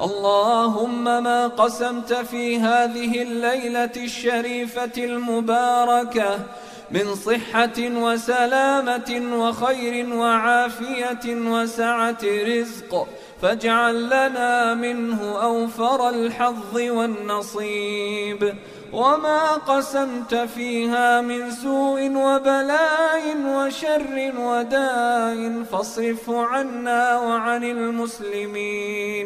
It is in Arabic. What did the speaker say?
اللهم ما قسمت في هذه الليلة الشريفة المباركة من صحة وسلامة وخير وعافية وسعة رزق فاجعل لنا منه أوفر الحظ والنصيب. وما قسمت فيها من سوء وبلاء وشر وداء فاصرف عنا وعن المسلمين.